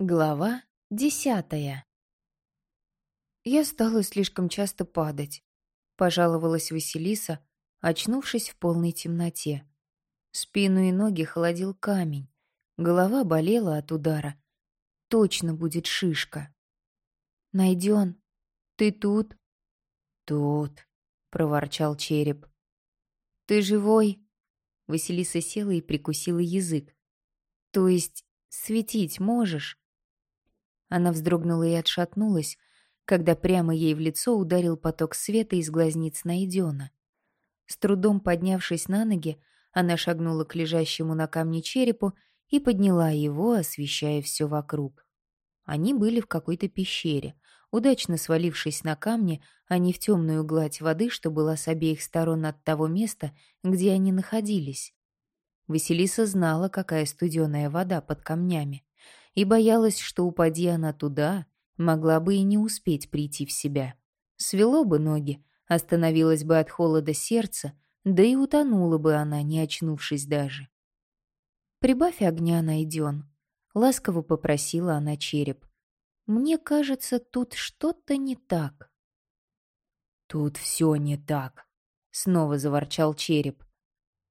Глава десятая Я стала слишком часто падать, пожаловалась Василиса, очнувшись в полной темноте. Спину и ноги холодил камень, голова болела от удара. Точно будет шишка. Найден, ты тут? Тут, проворчал череп. Ты живой? Василиса села и прикусила язык. То есть светить можешь? Она вздрогнула и отшатнулась, когда прямо ей в лицо ударил поток света из глазниц Найдена. С трудом поднявшись на ноги, она шагнула к лежащему на камне черепу и подняла его, освещая все вокруг. Они были в какой-то пещере, удачно свалившись на камни, не в темную гладь воды, что была с обеих сторон от того места, где они находились. Василиса знала, какая студеная вода под камнями и боялась, что упади она туда, могла бы и не успеть прийти в себя. Свело бы ноги, остановилась бы от холода сердце, да и утонула бы она, не очнувшись даже. «Прибавь огня, найден», — ласково попросила она череп. «Мне кажется, тут что-то не так». «Тут все не так», — снова заворчал череп.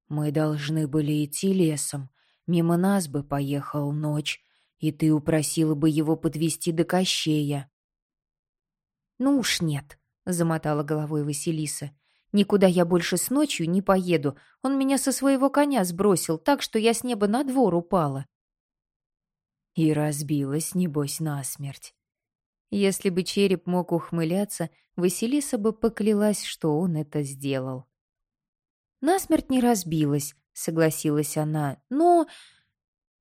«Мы должны были идти лесом, мимо нас бы поехал ночь, и ты упросила бы его подвести до Кощея. «Ну уж нет», — замотала головой Василиса. «Никуда я больше с ночью не поеду. Он меня со своего коня сбросил, так что я с неба на двор упала». И разбилась, небось, насмерть. Если бы череп мог ухмыляться, Василиса бы поклялась, что он это сделал. «Насмерть не разбилась», — согласилась она, — «но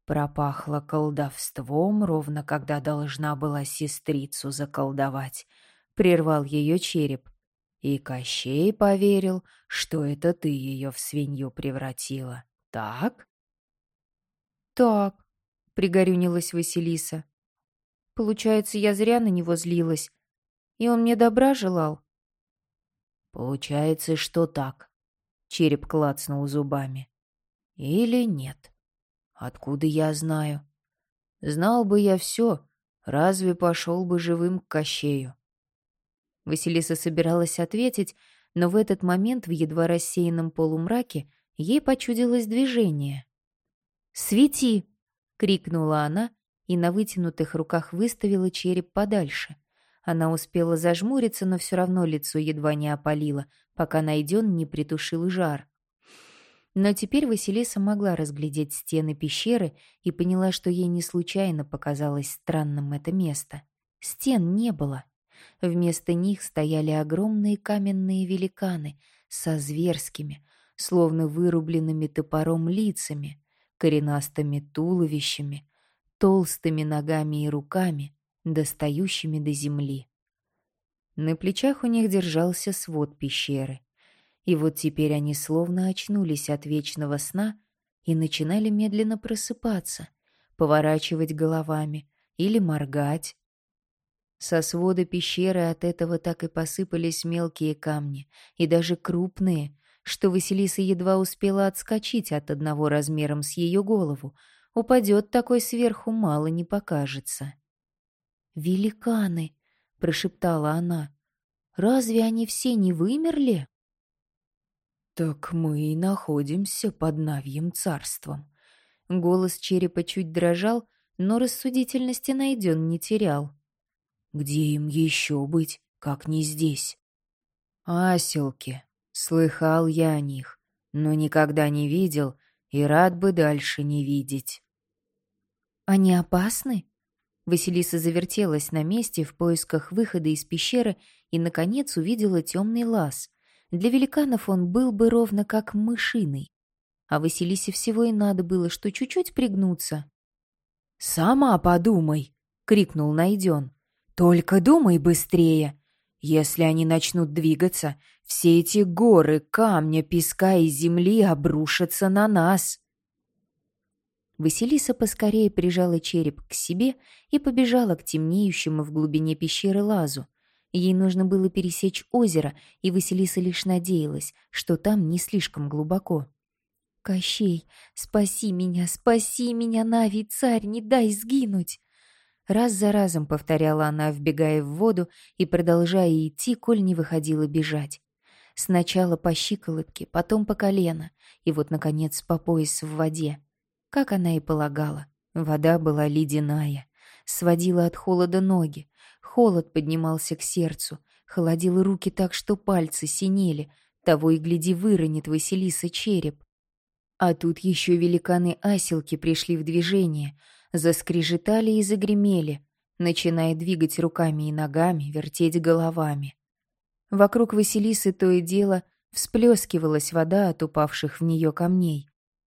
Пропахло колдовством, ровно когда должна была сестрицу заколдовать. Прервал ее череп. И Кощей поверил, что это ты ее в свинью превратила. Так? Так, пригорюнилась Василиса. Получается, я зря на него злилась. И он мне добра желал? Получается, что так. Череп клацнул зубами. Или нет? Откуда я знаю? Знал бы я все, разве пошел бы живым к Кощею? Василиса собиралась ответить, но в этот момент в едва рассеянном полумраке ей почудилось движение. «Свети!» — крикнула она и на вытянутых руках выставила череп подальше. Она успела зажмуриться, но все равно лицо едва не опалило, пока найден не притушил жар. Но теперь Василиса могла разглядеть стены пещеры и поняла, что ей не случайно показалось странным это место. Стен не было. Вместо них стояли огромные каменные великаны со зверскими, словно вырубленными топором лицами, коренастыми туловищами, толстыми ногами и руками, достающими до земли. На плечах у них держался свод пещеры — и вот теперь они словно очнулись от вечного сна и начинали медленно просыпаться, поворачивать головами или моргать. Со свода пещеры от этого так и посыпались мелкие камни, и даже крупные, что Василиса едва успела отскочить от одного размером с ее голову. Упадет такой сверху, мало не покажется. «Великаны!» — прошептала она. «Разве они все не вымерли?» «Так мы и находимся под Навьим царством». Голос черепа чуть дрожал, но рассудительности найден не терял. «Где им еще быть, как не здесь?» «Аселки. Слыхал я о них, но никогда не видел и рад бы дальше не видеть». «Они опасны?» Василиса завертелась на месте в поисках выхода из пещеры и, наконец, увидела темный лаз. Для великанов он был бы ровно как мышиный. А Василисе всего и надо было, что чуть-чуть пригнуться. «Сама подумай!» — крикнул Найден. «Только думай быстрее! Если они начнут двигаться, все эти горы, камня, песка и земли обрушатся на нас!» Василиса поскорее прижала череп к себе и побежала к темнеющему в глубине пещеры лазу. Ей нужно было пересечь озеро, и Василиса лишь надеялась, что там не слишком глубоко. «Кощей, спаси меня, спаси меня, Нави, царь, не дай сгинуть!» Раз за разом повторяла она, вбегая в воду и продолжая идти, коль не выходила бежать. Сначала по щиколотке, потом по колено, и вот, наконец, по пояс в воде. Как она и полагала, вода была ледяная, сводила от холода ноги, холод поднимался к сердцу, холодил руки так, что пальцы синели, того и гляди выронит Василиса череп. А тут еще великаны-аселки пришли в движение, заскрежетали и загремели, начиная двигать руками и ногами, вертеть головами. Вокруг Василисы то и дело всплескивалась вода от упавших в нее камней.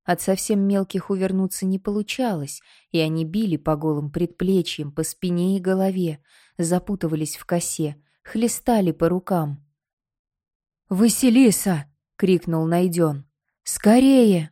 От совсем мелких увернуться не получалось, и они били по голым предплечьям, по спине и голове, запутывались в косе, хлестали по рукам. «Василиса!» — крикнул Найден. «Скорее!»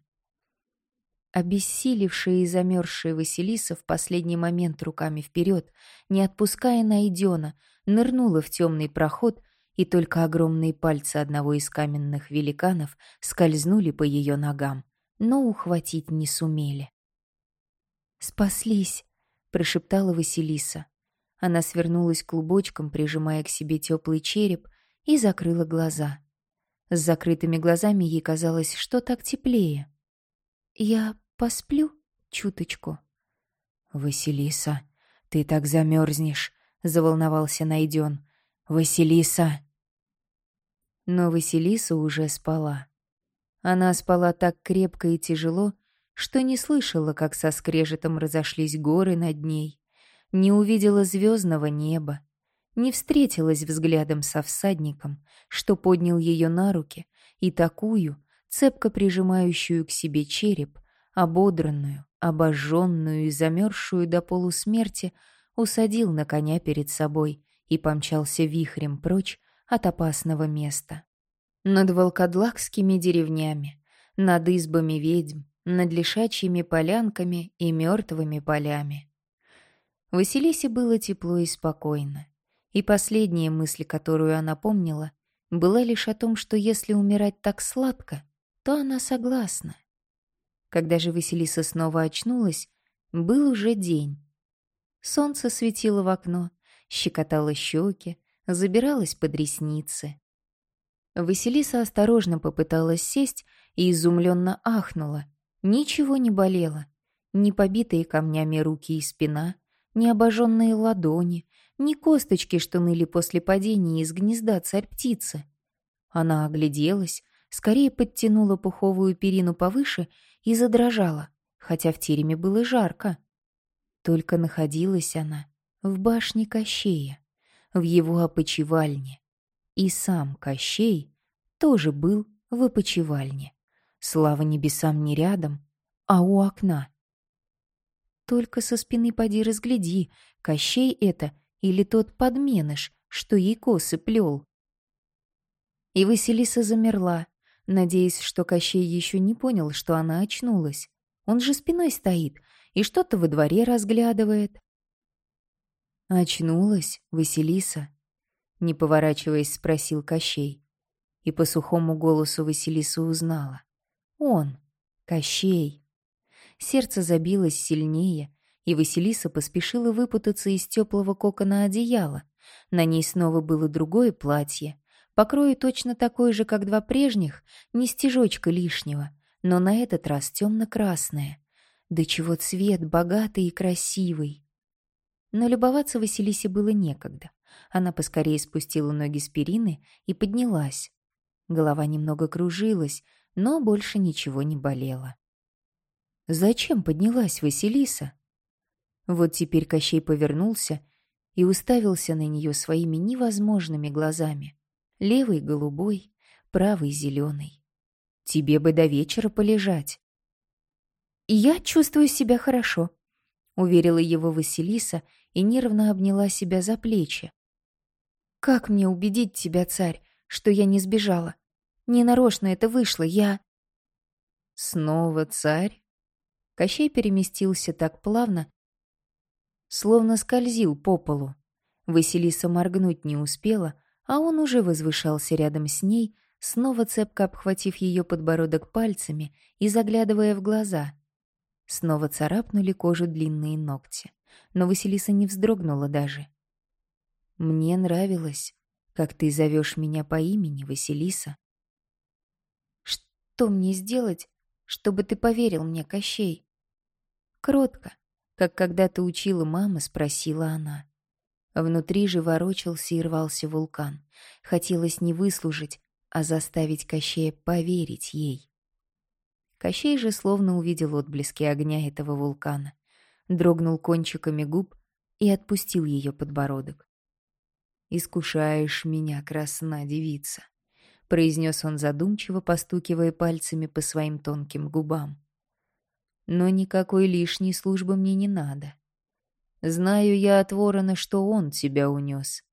Обессилевшая и замерзшая Василиса в последний момент руками вперед, не отпуская Найдена, нырнула в темный проход, и только огромные пальцы одного из каменных великанов скользнули по ее ногам, но ухватить не сумели. «Спаслись!» — прошептала Василиса. Она свернулась клубочком, прижимая к себе теплый череп, и закрыла глаза. С закрытыми глазами ей казалось, что так теплее. «Я Посплю чуточку. «Василиса, ты так замерзнешь», — заволновался Найден. «Василиса!» Но Василиса уже спала. Она спала так крепко и тяжело, что не слышала, как со скрежетом разошлись горы над ней, не увидела звездного неба, не встретилась взглядом со всадником, что поднял ее на руки, и такую, цепко прижимающую к себе череп, ободранную, обожженную и замерзшую до полусмерти, усадил на коня перед собой и помчался вихрем прочь от опасного места. Над волкодлакскими деревнями, над избами ведьм, над лишачьими полянками и мертвыми полями. Василисе было тепло и спокойно, и последняя мысль, которую она помнила, была лишь о том, что если умирать так сладко, то она согласна. Когда же Василиса снова очнулась, был уже день. Солнце светило в окно, щекотало щеки, забиралось под ресницы. Василиса осторожно попыталась сесть и изумленно ахнула. Ничего не болело. Ни побитые камнями руки и спина, ни обожженные ладони, ни косточки, что ныли после падения из гнезда царь-птицы. Она огляделась, скорее подтянула пуховую перину повыше и задрожала, хотя в тереме было жарко. Только находилась она в башне Кощея, в его опочивальне. И сам Кощей тоже был в опочивальне. Слава небесам не рядом, а у окна. Только со спины поди разгляди, Кощей это или тот подменыш, что ей косы плел. И Василиса замерла, надеясь, что Кощей еще не понял, что она очнулась. Он же спиной стоит и что-то во дворе разглядывает. «Очнулась, Василиса?» Не поворачиваясь, спросил Кощей. И по сухому голосу Василиса узнала. «Он, Кощей». Сердце забилось сильнее, и Василиса поспешила выпутаться из теплого кокона одеяла. На ней снова было другое платье, Покрою точно такой же, как два прежних, не стежочка лишнего, но на этот раз темно-красное. Да чего цвет богатый и красивый. Но любоваться Василисе было некогда. Она поскорее спустила ноги с перины и поднялась. Голова немного кружилась, но больше ничего не болело. Зачем поднялась Василиса? Вот теперь Кощей повернулся и уставился на нее своими невозможными глазами. Левый голубой, правый зеленый. Тебе бы до вечера полежать. «Я чувствую себя хорошо», — уверила его Василиса и нервно обняла себя за плечи. «Как мне убедить тебя, царь, что я не сбежала? Ненарочно это вышло, я...» «Снова царь?» Кощей переместился так плавно, словно скользил по полу. Василиса моргнуть не успела, а он уже возвышался рядом с ней, снова цепко обхватив ее подбородок пальцами и заглядывая в глаза. Снова царапнули кожу длинные ногти. но Василиса не вздрогнула даже. «Мне нравилось, как ты зовешь меня по имени, Василиса». «Что мне сделать, чтобы ты поверил мне, Кощей?» Кротко, как когда-то учила мама, спросила она. Внутри же ворочался и рвался вулкан. Хотелось не выслужить, а заставить Кощея поверить ей. Кощей же словно увидел отблески огня этого вулкана, дрогнул кончиками губ и отпустил ее подбородок. «Искушаешь меня, красна девица», — произнес он задумчиво, постукивая пальцами по своим тонким губам. «Но никакой лишней службы мне не надо. Знаю я от ворона, что он тебя унес.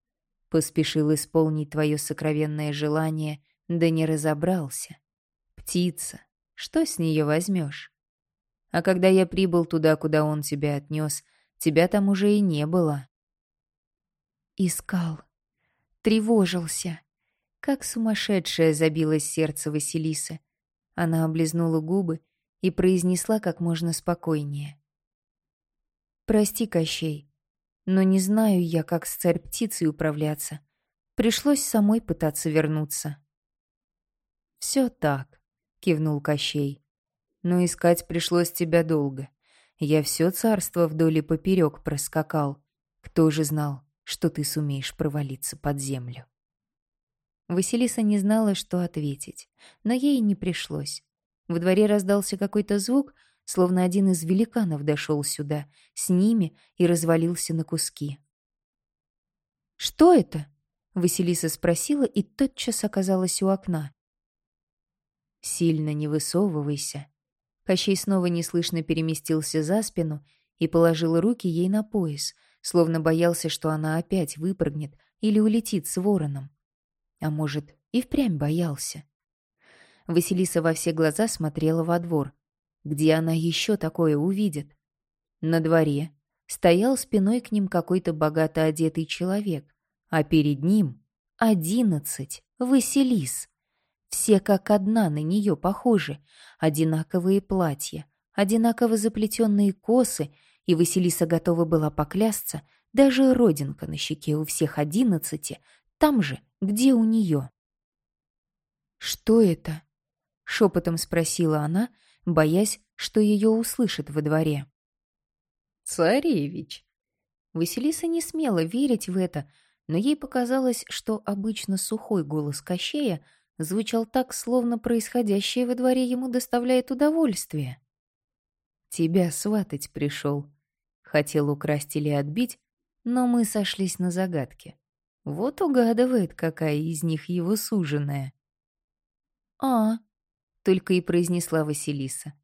Поспешил исполнить твое сокровенное желание, да не разобрался. Птица, что с нее возьмешь? А когда я прибыл туда, куда он тебя отнес, тебя там уже и не было. Искал, тревожился. Как сумасшедшее забилось сердце Василисы. Она облизнула губы и произнесла как можно спокойнее. «Прости, Кощей, но не знаю я, как с царь-птицей управляться. Пришлось самой пытаться вернуться». «Все так», — кивнул Кощей. «Но искать пришлось тебя долго. Я все царство вдоль и поперек проскакал. Кто же знал, что ты сумеешь провалиться под землю?» Василиса не знала, что ответить, но ей не пришлось. В дворе раздался какой-то звук — словно один из великанов дошел сюда, с ними и развалился на куски. «Что это?» — Василиса спросила и тотчас оказалась у окна. «Сильно не высовывайся». Кощей снова неслышно переместился за спину и положил руки ей на пояс, словно боялся, что она опять выпрыгнет или улетит с вороном. А может, и впрямь боялся. Василиса во все глаза смотрела во двор. Где она еще такое увидит? На дворе стоял спиной к ним какой-то богато одетый человек, а перед ним одиннадцать Василис. Все как одна на нее похожи, одинаковые платья, одинаково заплетенные косы, и Василиса готова была поклясться, даже родинка на щеке у всех одиннадцати, там же, где у нее. «Что это?» — шепотом спросила она, боясь, что ее услышат во дворе. «Царевич!» Василиса не смела верить в это, но ей показалось, что обычно сухой голос Кощея звучал так, словно происходящее во дворе ему доставляет удовольствие. «Тебя сватать пришел. Хотел украсть или отбить, но мы сошлись на загадке. Вот угадывает, какая из них его суженая». «А, только и произнесла Василиса.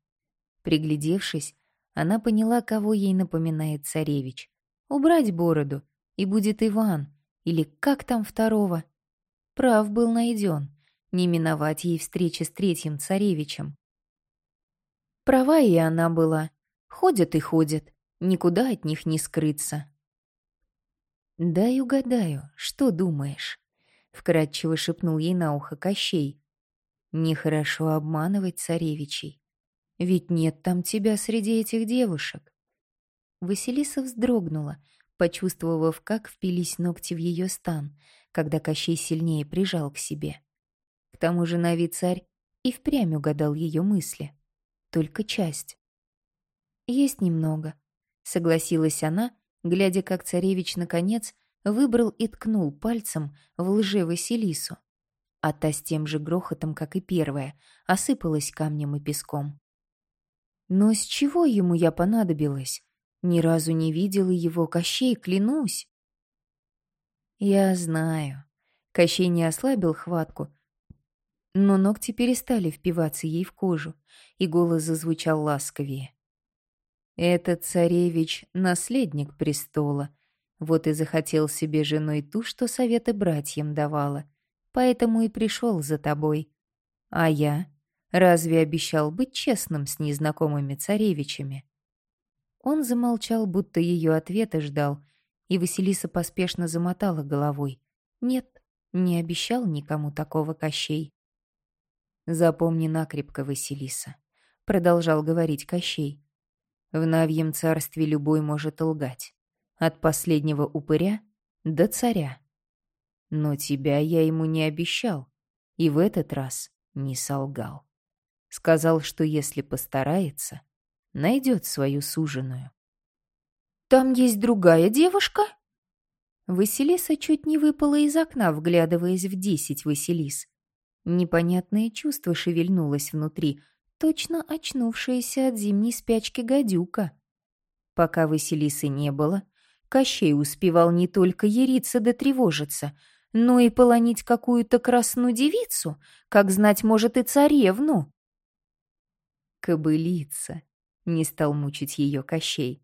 Приглядевшись, она поняла, кого ей напоминает царевич. Убрать бороду, и будет Иван, или как там второго. Прав был найден, не миновать ей встречи с третьим царевичем. Права и она была. Ходят и ходят, никуда от них не скрыться. «Дай угадаю, что думаешь?» — вкратчиво шепнул ей на ухо Кощей. Нехорошо обманывать царевичей. Ведь нет там тебя среди этих девушек. Василиса вздрогнула, почувствовав, как впились ногти в ее стан, когда Кощей сильнее прижал к себе. К тому же Нави царь и впрямь угадал ее мысли. Только часть. «Есть немного», — согласилась она, глядя, как царевич, наконец, выбрал и ткнул пальцем в лже Василису а та с тем же грохотом, как и первая, осыпалась камнем и песком. Но с чего ему я понадобилась? Ни разу не видела его Кощей, клянусь. Я знаю. Кощей не ослабил хватку, но ногти перестали впиваться ей в кожу, и голос зазвучал ласковее. Этот царевич — наследник престола, вот и захотел себе женой ту, что советы братьям давала — поэтому и пришел за тобой. А я? Разве обещал быть честным с незнакомыми царевичами?» Он замолчал, будто ее ответа ждал, и Василиса поспешно замотала головой. «Нет, не обещал никому такого Кощей». «Запомни накрепко, Василиса», — продолжал говорить Кощей. В Навьем царстве любой может лгать. От последнего упыря до царя. Но тебя я ему не обещал, и в этот раз не солгал. Сказал, что если постарается, найдет свою суженую. «Там есть другая девушка?» Василиса чуть не выпала из окна, вглядываясь в десять Василис. Непонятное чувство шевельнулось внутри, точно очнувшаяся от зимней спячки гадюка. Пока Василисы не было, Кощей успевал не только яриться да тревожиться, но и полонить какую-то красную девицу, как знать может и царевну. Кобылица, не стал мучить ее Кощей.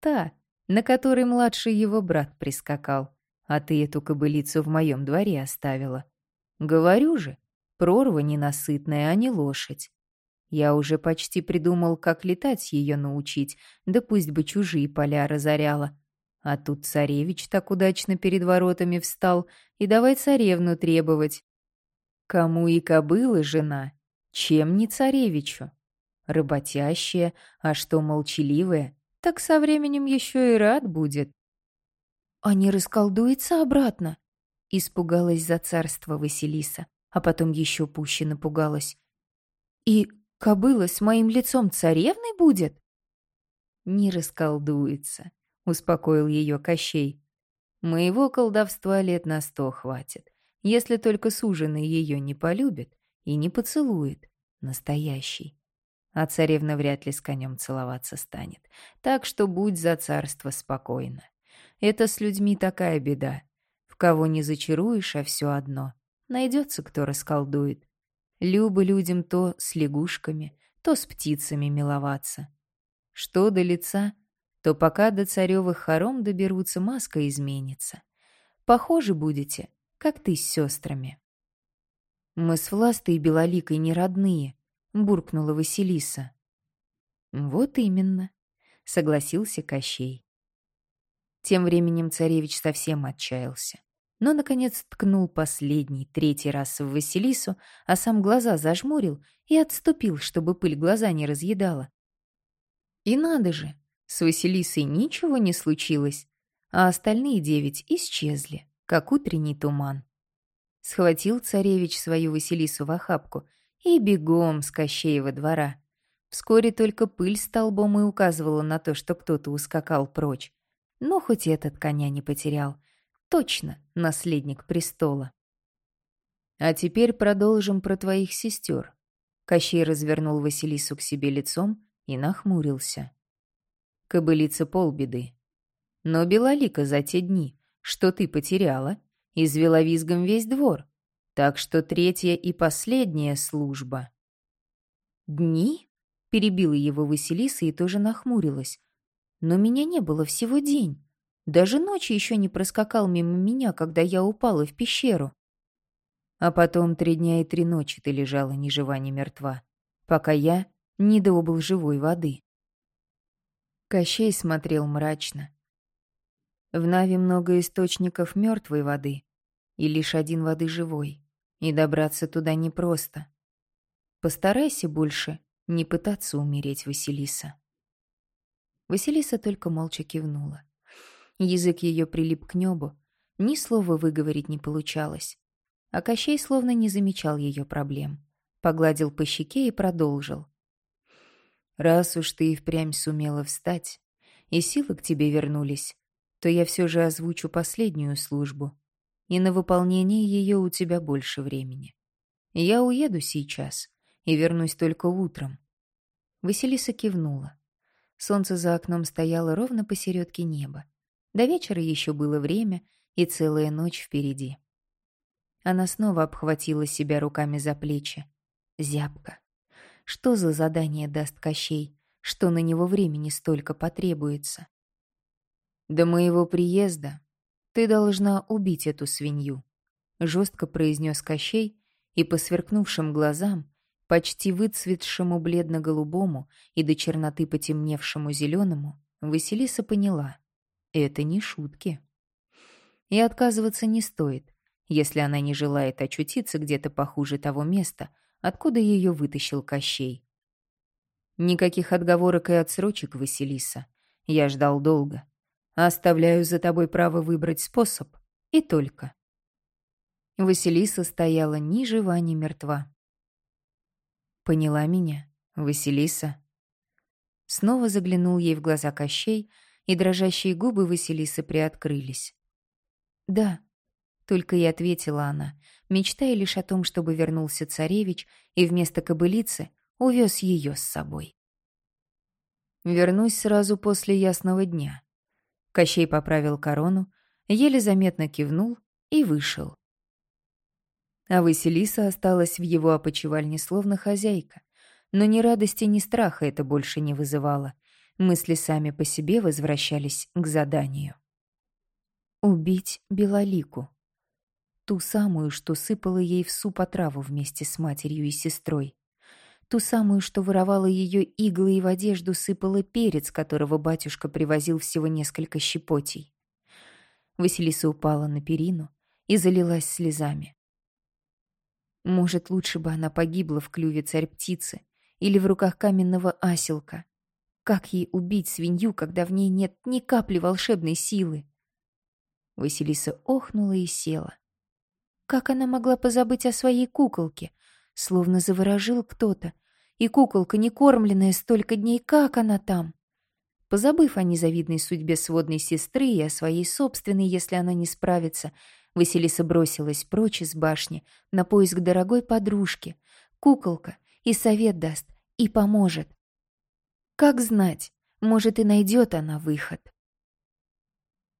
Та, на которой младший его брат прискакал, а ты эту кобылицу в моем дворе оставила. Говорю же, прорва ненасытная, а не лошадь. Я уже почти придумал, как летать ее научить, да пусть бы чужие поля разоряла. А тут царевич так удачно перед воротами встал, и давай царевну требовать. Кому и кобыла жена, чем не царевичу? Работящая, а что молчаливая, так со временем еще и рад будет. «А не расколдуется обратно?» Испугалась за царство Василиса, а потом еще пуще напугалась. «И кобыла с моим лицом царевной будет?» «Не расколдуется», — успокоил ее Кощей. «Моего колдовства лет на сто хватит, если только суженый ее не полюбит и не поцелует, настоящий. А царевна вряд ли с конем целоваться станет, так что будь за царство спокойно. Это с людьми такая беда. В кого не зачаруешь, а все одно. Найдется, кто расколдует. Любо людям то с лягушками, то с птицами миловаться. Что до лица — то пока до царевых хором доберутся, маска изменится. Похожи будете, как ты с сестрами. «Мы с Властой и Белоликой не родные», — буркнула Василиса. «Вот именно», — согласился Кощей. Тем временем царевич совсем отчаялся, но, наконец, ткнул последний, третий раз в Василису, а сам глаза зажмурил и отступил, чтобы пыль глаза не разъедала. И надо же, с Василисой ничего не случилось, а остальные девять исчезли, как утренний туман. Схватил царевич свою Василису в охапку и бегом с Кощеева двора. Вскоре только пыль столбом и указывала на то, что кто-то ускакал прочь. Но хоть этот коня не потерял. Точно наследник престола. А теперь продолжим про твоих сестер. Кощей развернул Василису к себе лицом и нахмурился кобылица полбеды. Но Белолика за те дни, что ты потеряла, извела визгом весь двор, так что третья и последняя служба. «Дни?» — перебила его Василиса и тоже нахмурилась. «Но меня не было всего день. Даже ночи еще не проскакал мимо меня, когда я упала в пещеру. А потом три дня и три ночи ты лежала ни жива, ни мертва, пока я не добыл живой воды. Кощей смотрел мрачно. В Нави много источников мертвой воды, и лишь один воды живой, и добраться туда непросто. Постарайся больше не пытаться умереть, Василиса. Василиса только молча кивнула. Язык ее прилип к небу, ни слова выговорить не получалось. А Кощей словно не замечал ее проблем. Погладил по щеке и продолжил. Раз уж ты и впрямь сумела встать, и силы к тебе вернулись, то я все же озвучу последнюю службу, и на выполнение ее у тебя больше времени. Я уеду сейчас и вернусь только утром. Василиса кивнула. Солнце за окном стояло ровно посередке неба. До вечера еще было время и целая ночь впереди. Она снова обхватила себя руками за плечи. Зябко. Что за задание даст Кощей? Что на него времени столько потребуется? «До моего приезда ты должна убить эту свинью», — жестко произнес Кощей, и по сверкнувшим глазам, почти выцветшему бледно-голубому и до черноты потемневшему зеленому, Василиса поняла — это не шутки. И отказываться не стоит, если она не желает очутиться где-то похуже того места — откуда ее вытащил Кощей. Никаких отговорок и отсрочек, Василиса. Я ждал долго. Оставляю за тобой право выбрать способ. И только. Василиса стояла ни жива, ни мертва. Поняла меня, Василиса? Снова заглянул ей в глаза Кощей, и дрожащие губы Василисы приоткрылись. «Да», — только и ответила она, мечтая лишь о том, чтобы вернулся царевич и вместо кобылицы увез ее с собой. «Вернусь сразу после ясного дня». Кощей поправил корону, еле заметно кивнул и вышел. А Василиса осталась в его опочивальне словно хозяйка. Но ни радости, ни страха это больше не вызывало. Мысли сами по себе возвращались к заданию. Убить Белолику. Ту самую, что сыпала ей в суп отраву вместе с матерью и сестрой. Ту самую, что воровала ее иглы и в одежду сыпала перец, которого батюшка привозил всего несколько щепотей. Василиса упала на перину и залилась слезами. Может, лучше бы она погибла в клюве царь-птицы или в руках каменного аселка. Как ей убить свинью, когда в ней нет ни капли волшебной силы? Василиса охнула и села. Как она могла позабыть о своей куколке? Словно заворожил кто-то. И куколка, не кормленная столько дней, как она там? Позабыв о незавидной судьбе сводной сестры и о своей собственной, если она не справится, Василиса бросилась прочь из башни на поиск дорогой подружки. Куколка и совет даст, и поможет. Как знать, может и найдет она выход.